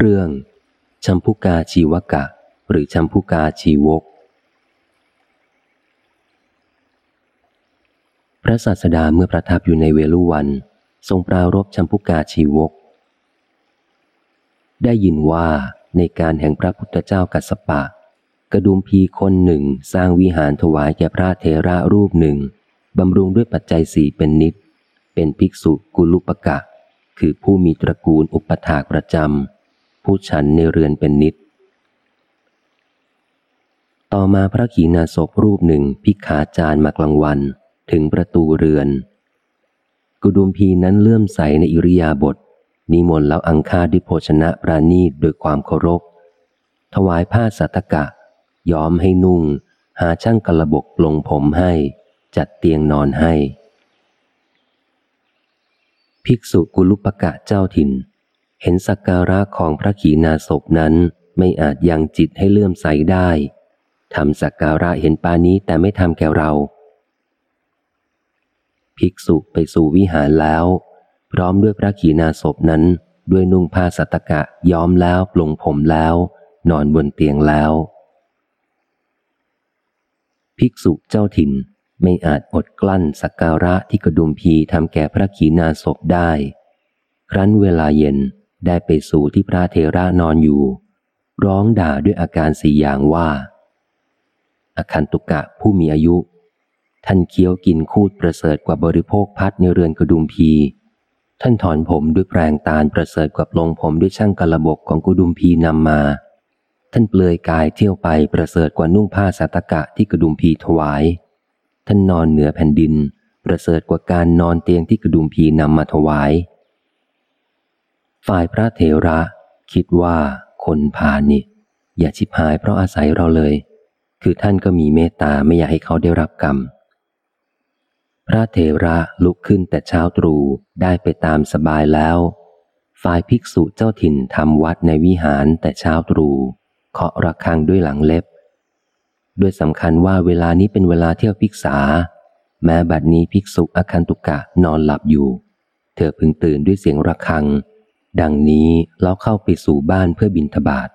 เรื่องชัมพุกาชีวกะ หรือชัมพุกาชีวก พระศาสดาเมื่อประทับอยู่ในเวลุวัน ทรงปรารบชัมพุกาชีวก ได้ยินว่าในการแห่งพระพุทธเจ้ากัสสปะ กระดุมพีคนหนึ่งสร้างวิหารถวายแก่พระเทระรูปหนึ่งบำรุงด้วยปัจจัยสี่เป็นนิด เป็นภิกษุกุลุปกะ คือผู้มีตระกูลอุปถากประจำ ผู้ฉันในเรือนเป็นนิด ต่อมาพระขีณาสพรูปหนึ่งพิกขาจารมากลางวันถึงประตูเรือน กุดุมพีนั้นเลื่อมใสในอิริยาบถนิมนต์แล้วอังคาดิโภชนะปราณีโดยความเคารพ ถวายผ้าสัตกะ ย้อมให้นุ่ง หาช่างกระบกลงผมให้ จัดเตียงนอนให้ ภิกษุกุลุปกะเจ้าถิ่น เห็นสักการะของพระขีณาสพนั้นไม่อาจยังจิตให้เลื่อมใสได้ทำสักการะเห็นปานี้แต่ไม่ทำแก่เรา ภิกษุไปสู่วิหารแล้ว พร้อมด้วยพระขีณาสพนั้นด้วยนุ่งผ้าสัตกะย้อมแล้วปลงผมแล้ว นอนบนเตียงแล้ว ภิกษุเจ้าถิ่นไม่อาจอดกลั้นสักการะที่กระดุมพีทำแก่พระขีณาสพได้ ครั้นเวลาเย็น ได้ไปสู่ที่พระเทระนอนอยู่ ร้องด่าด้วยอาการสี่อย่างว่าอาคันตุกะผู้มีอายุ ท่านเคี้ยวกินคูดประเสริฐกว่าบริโภคพัดในเรือนกระดุมพี ท่านถอนผมด้วยแปรงตาลประเสริฐกว่าปลงผมด้วยช่างกระบกของกุดุมพีนำมา ท่านเปลือยกายเที่ยวไปประเสริฐกว่านุ่งผ้าสัตกะที่กระดุมพีถวาย ท่านนอนเหนือแผ่นดิน ประเสริฐกว่าการนอนเตียงที่กระดุมพีนำมาถวาย ฝ่ายพระเถระ คิดว่าคนพานี่อย่าชิบหายเพราะอาศัยเราเลย คือท่านก็มีเมตตาไม่อยากให้เขาได้รับกรรม พระเถระลุกขึ้นแต่เช้าตรู่ได้ไปตามสบายแล้ว ฝ่ายภิกษุเจ้าถิ่นทำวัดในวิหารแต่เช้าตรู่เคาะระฆังด้วยหลังเล็บ ด้วยสำคัญว่าเวลานี้เป็นเวลาเที่ยวภิกษา แม้บัดนี้ภิกษุอคันตุกะนอนหลับอยู่ เธอพึงตื่นด้วยเสียงระฆัง ดังนี้แล้วเข้าไปสู่บ้านเพื่อบินทบาท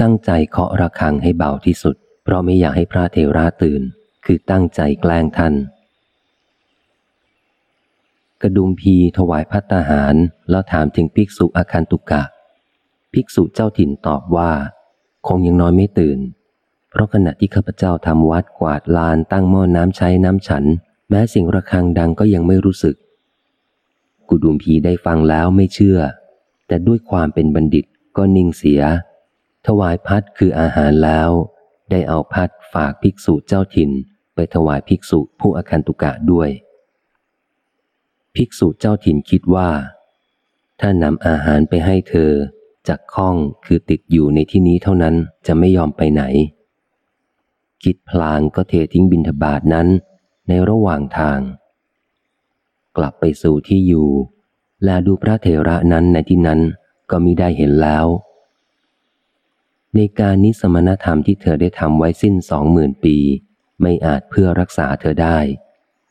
ตั้งใจเคาะระฆังให้เบาที่สุด เพราะไม่อยากให้พระเทระตื่น คือตั้งใจแกล้งท่าน กระดุมพีถวายพัตาหาร แล้วถามถึงภิกษุอาคันตุกะ ภิกษุเจ้าถิ่นตอบว่า คงยังนอนไม่ตื่น เพราะขณะที่ข้าพเจ้าทำวัดกวาดลานตั้งหม้อนน้ำใช้น้ำฉัน แม้สิ่งระฆังดังก็ยังไม่รู้สึก กุดุมพีได้ฟังแล้วไม่เชื่อ แต่ด้วยความเป็นบัณฑิตก็นิ่งเสีย ถวายพัดคืออาหารแล้ว ได้เอาพัดฝากภิกษุเจ้าถิ่น ไปถวายภิกษุผู้อาคันตุกะด้วย ภิกษุเจ้าถิ่นคิดว่า ถ้านำอาหารไปให้เธอจากข้องคือติดอยู่ในที่นี้เท่านั้นจะไม่ยอมไปไหน คิดพลางก็เททิ้งบินทบาทนั้นในระหว่างทาง กลับไปสู่ที่อยู่ และดูพระเถระนั้นในที่นั้นก็มิได้เห็นแล้ว ในการนิสมณธรรมที่เธอได้ทำไว้สิ้นสองหมื่นปี ไม่อาจเพื่อรักษาเธอได้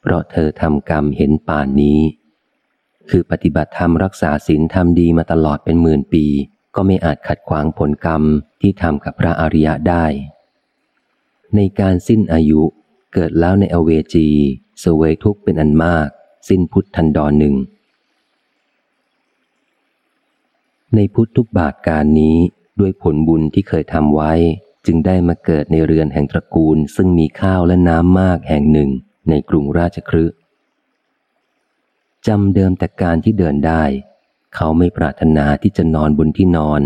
เพราะเธอทำกรรมเห็นป่านนี้ คือปฏิบัติธรรมรักษาศีลทำดีมาตลอดเป็นหมื่นปี ก็ไม่อาจขัดขวางผลกรรมที่ทำกับพระอริยะได้ ในการสิ้นอายุเกิดแล้วในอเวจีเสวยทุกข์เป็นอันมาก สิ้นพุทธันดรหนึ่ง ในพุทธทุกบาทการนี้ด้วยผลบุญที่เคยทำไว้ จึงได้มาเกิดในเรือนแห่งตระกูล ซึ่งมีข้าวและน้ำมากแห่งหนึ่งในกรุงราชครืจำเดิมแต่การที่เดินได้ เขาไม่ปรารถนาที่จะนอนบนที่นอน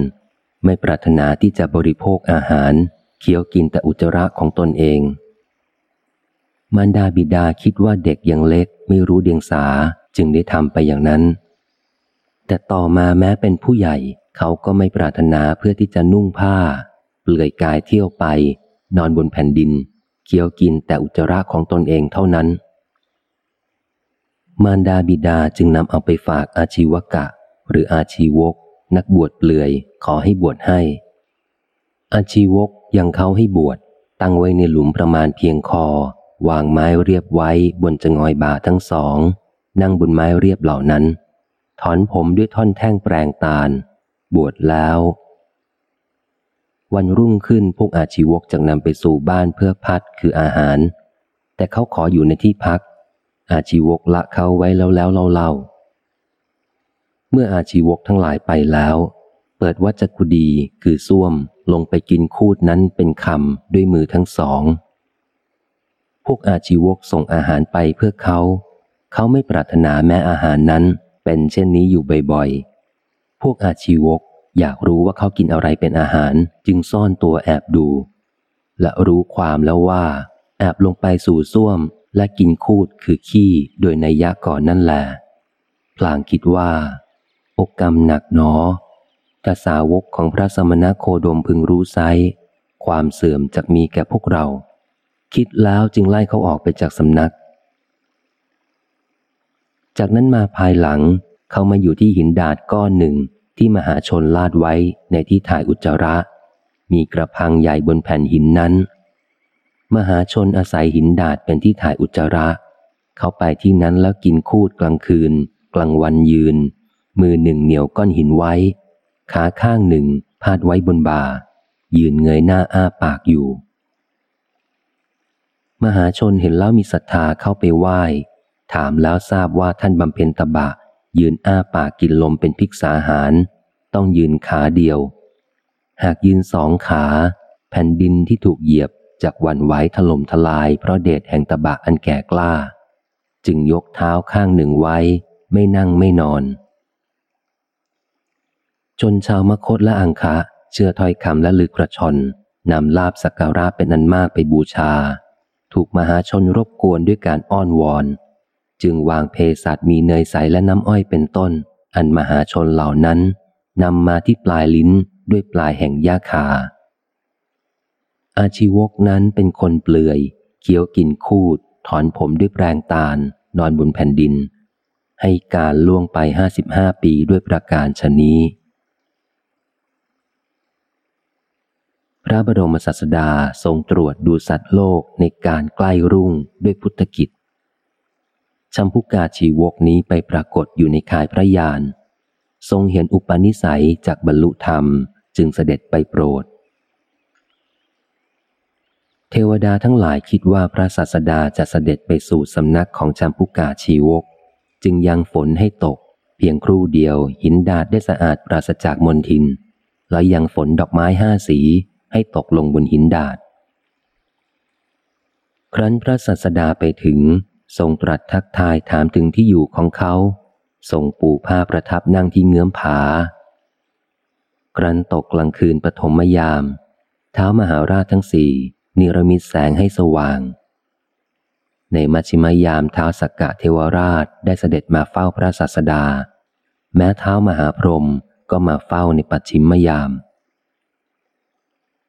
ไม่ปรารถนาที่จะบริโภคอาหาร เคี้ยวกินแต่อุจจาระของตนเอง มารดาบิดาคิดว่าเด็กยังเล็กไม่รู้เดียงสาจึงได้ทำไปอย่างนั้น แต่ต่อมาแม้เป็นผู้ใหญ่เขาก็ไม่ปรารถนาเพื่อที่จะนุ่งผ้า เปลือยกายเที่ยวไป นอนบนแผ่นดินเคี้ยวกินแต่อุจจาระของตนเองเท่านั้น มารดาบิดาจึงนำเอาไปฝากอาชีวกะ หรืออาชีวก นักบวชเปลือยขอให้บวชให้ อาชีวกยังเขาให้บวชตั้งไว้ในหลุมประมาณเพียงคอ วางไม้เรียบไว้บนจงอยบาทั้งสอง นั่งบนไม้เรียบเหล่านั้น ถอนผมด้วยท่อนแท่งแปรงตาล บวชแล้ว วันรุ่งขึ้นพวกอาชีวกจึงนำไปสู่บ้านเพื่อพัดคืออาหาร แต่เขาขออยู่ในที่พัก อาชีวกละเขาไว้แล้วแล้วเล่าเมื่ออาชีวกทั้งหลายไปแล้ว เปิดวัจกุดีคือส้วมลงไปกินคูดนั้นเป็นคำด้วยมือทั้งสอง วกอาชีวกส่งอาหารไปเพื่อเขา เขาไม่ปรารถนาแม้อาหารนั้น เป็นเช่นนี้อยู่บ่อยๆ พวกอาชีวกอยากรู้ว่าเขากินอะไรเป็นอาหารจึงซ่อนตัวแอบดู และรู้ความแล้วว่า แอบลงไปสู่ส้วมและกินคูดคือขี้โดยในยะก่อนนั่นแหละพลางคิดว่าอกกรรมหนักหนอถ้าสาวกของพระสมณโคดมพึงรู้ไซความเสื่อมจะมีแก่พวกเรา คิดแล้วจึงไล่เขาออกไปจากสำนัก จากนั้นมาภายหลังเขามาอยู่ที่หินดาดก้อนหนึ่งที่มหาชนลาดไว้ในที่ถ่ายอุจจาระ มีกระพังใหญ่บนแผ่นหินนั้น มหาชนอาศัยหินดาดเป็นที่ถ่ายอุจจาระ เขาไปที่นั้นแล้วกินคูดกลางคืน กลางวันยืน มือหนึ่งเหนียวก้อนหินไว้ ขาข้างหนึ่งพาดไว้บนบ่ายืนเงยหน้าอ้าปากอยู่ มหาชนเห็นแล้วมีศรัทธาเข้าไปไหว้ ถามแล้วทราบว่าท่านบำเพ็ญตบะ ยืนอ้าปากกินลมเป็นภิกษาหาร ต้องยืนขาเดียว หากยืนสองขา แผ่นดินที่ถูกเหยียบจากวันไหวถล่มทลายเพราะเดชแห่งตบะอันแก่กล้า จึงยกเท้าข้างหนึ่งไว้ ไม่นั่งไม่นอน จนชาวมคตและอังคะ เชื่อถ้อยคำและลึกกระชอนนำลาบสักการะเป็นอันมากไปบูชา ถูกมหาชนรบกวนด้วยการอ้อนวอน จึงวางเพสัตมีเนยใสและน้ำอ้อยเป็นต้น อันมหาชนเหล่านั้นนำมาที่ปลายลิ้นด้วยปลายแห่งยาคา อาชีวกนั้นเป็นคนเปลือยเคี้ยวกินคูด ถอนผมด้วยแปรงตาล นอนบนแผ่นดิน ให้การล่วงไปห้าสิบห้าปีด้วยประการชนี้พ ระบรมศาสดาทรงตรวจดูสัตว์โลกในการใกล้รุ่งด้วยพุทธกิจชัมพุกาชีวกนี้ไปปรากฏอยู่ในคายพระยาน ทรงเห็นอุปนิสัยจากบรรลุธรรมจึงเสด็จไปโปรด เทวดาทั้งหลายคิดว่าพระศาสดาจะเสด็จไปสู่สำนักของชัมพุกาชีวก จึงยังฝนให้ตก เพียงครู่เดียวหินดาดได้สะอาดปราศจากมลทิน แล้วยังฝนดอกไม้ห้าสี ให้ตกลงบนหินดาด ครั้นพระสัสดาไปถึง ทรงตรัสทักทายถามถึงที่อยู่ของเขาทรงปูผ้าประทับนั่งที่เงื้อมผา ครั้นตกกลางคืนปฐมยาม เท้ามหาราชทั้งสี่นิรมิตแสงให้สว่าง ในมัชิมยามเท้าสักกะเทวราชได้เสด็จมาเฝ้าพระสัสดา แม้เท้ามหาพรหมก็มาเฝ้าในปัจฉิมยาม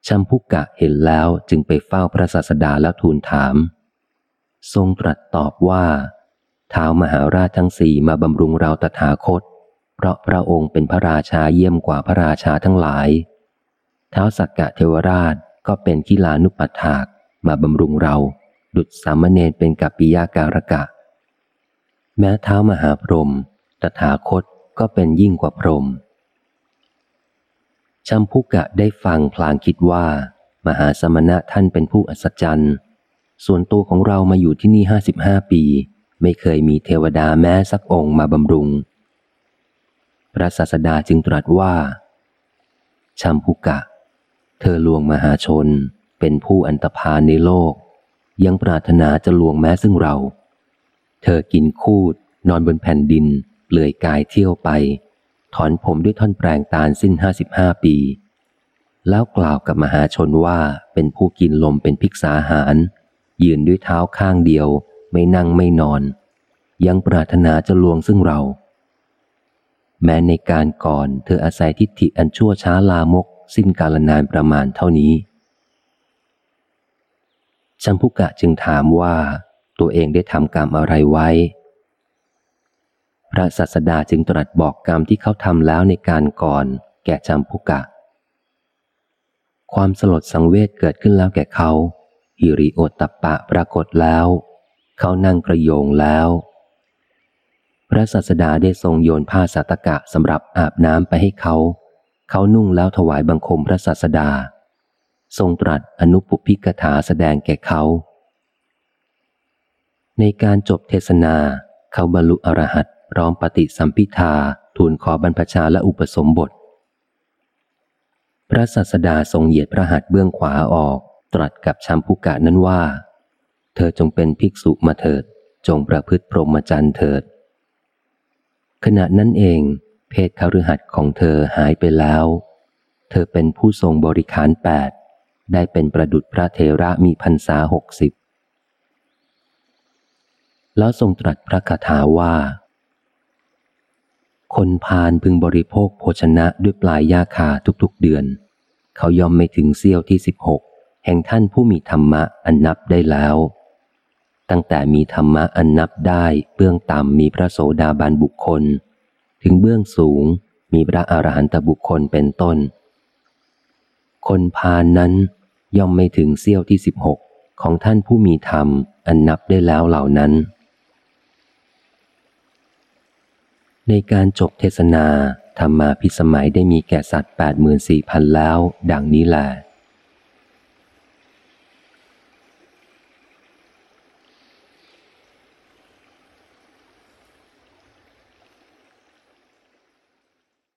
ชัมพุกะเห็นแล้วจึงไปเฝ้าพระศาสดาแล้วทูลถาม ทรงตรัสตอบว่าเท้ามหาราชทั้งสี่มาบำรุงเราตถาคต เพราะพระองค์เป็นพระราชาเยี่ยมกว่าพระราชาทั้งหลายเท้าสักกะเทวราชก็เป็นกิลานุปัฏฐากมาบำรุงเรา ดุจสามเณรเป็นกัปปิยาการกะ แม้เท้ามหาพรหมตถาคตก็เป็นยิ่งกว่าพรหม ชัมพุกะได้ฟังพลางคิดว่า มหาสมณะท่านเป็นผู้อัศจรรย์ ส่วนตัวของเรามาอยู่ที่นี่ห้าสิบห้าปี ไม่เคยมีเทวดาแม้สักองค์มาบำรุง พระศาสดาจึงตรัสว่า ชัมพุกะ เธอลวงมหาชน เป็นผู้อันตรพานในโลก ยังปรารถนาจะลวงแม้ซึ่งเรา เธอกินคูด นอนบนแผ่นดินเปลือยกายเที่ยวไป ถอนผมด้วยท่อนแปลงตาลสิ้นห้าสิบห้าปี แล้วกล่าวกับมหาชนว่าเป็นผู้กินลมเป็นภิกษาหาร ยืนด้วยเท้าข้างเดียว ไม่นั่งไม่นอน ยังปรารถนาจะลวงซึ่งเรา แม้ในการก่อนเธออาศัยทิฏฐิอันชั่วช้าลามก สิ้นกาลนานประมาณเท่านี้ชัมพุกะจึงถามว่าตัวเองได้ทำกรรมอะไรไว้ พระสัสดาจึงตรัสบอกกรรมที่เขาทำแล้วในการก่อน แก่จำพุกะ ความสลดสังเวชเกิดขึ้นแล้วแก่เขาฮิริโอตตปะปรากฏแล้ว เขานั่งกระโยงแล้ว พระสัสดาได้ทรงโยนผ้าสัตกะสำหรับอาบน้ำไปให้เขา เขานุ่งแล้วถวายบังคมพระศาสดา ทรงตรัสอนุปุพิกถาแสดงแก่เขา ในการจบเทศนา เขาบรรลุอรหัต ร้อมปฏิสัมพิทาทูลขอบรรพชาและอุปสมบท พระศาสดาทรงเหยียดพระหัตถ์เบื้องขวาออก ตรัสกับชัมพุกะนั้นว่า เธอจงเป็นภิกษุมาเถิด จงประพฤติพรหมจรรย์เถิด ขณะนั้นเอง เพศคฤหัสถ์ของเธอหายไปแล้ว เธอเป็นผู้ทรงบริขารแปดได้เป็นประดุจพระเทระมีพรรษาหกสิบแล้วทรงตรัสพระคาถาว่า คนพาลพึงบริโภคโภชนะด้วยปลายยาคาทุกๆเดือน เขายอมไม่ถึงเสี้ยวที่สิบหกแห่งท่านผู้มีธรรมะอันนับได้แล้ว ตั้งแต่มีธรรมะอันนับได้เบื้องต่ำมีพระโสดาบันบุคคล ถึงเบื้องสูงมีพระอรหันตบุคคลเป็นต้น คนพาลนนั้นย่อมไม่ถึงเสี้ยวที่สิบหกของท่านผู้มีธรรมอันนับได้แล้วเหล่านั้น ในการจบเทศนาธรรมาพิสมัยได้มีแก่สัตว์แปดหมื่นสี่พันแล้ว ดังนี้แหละ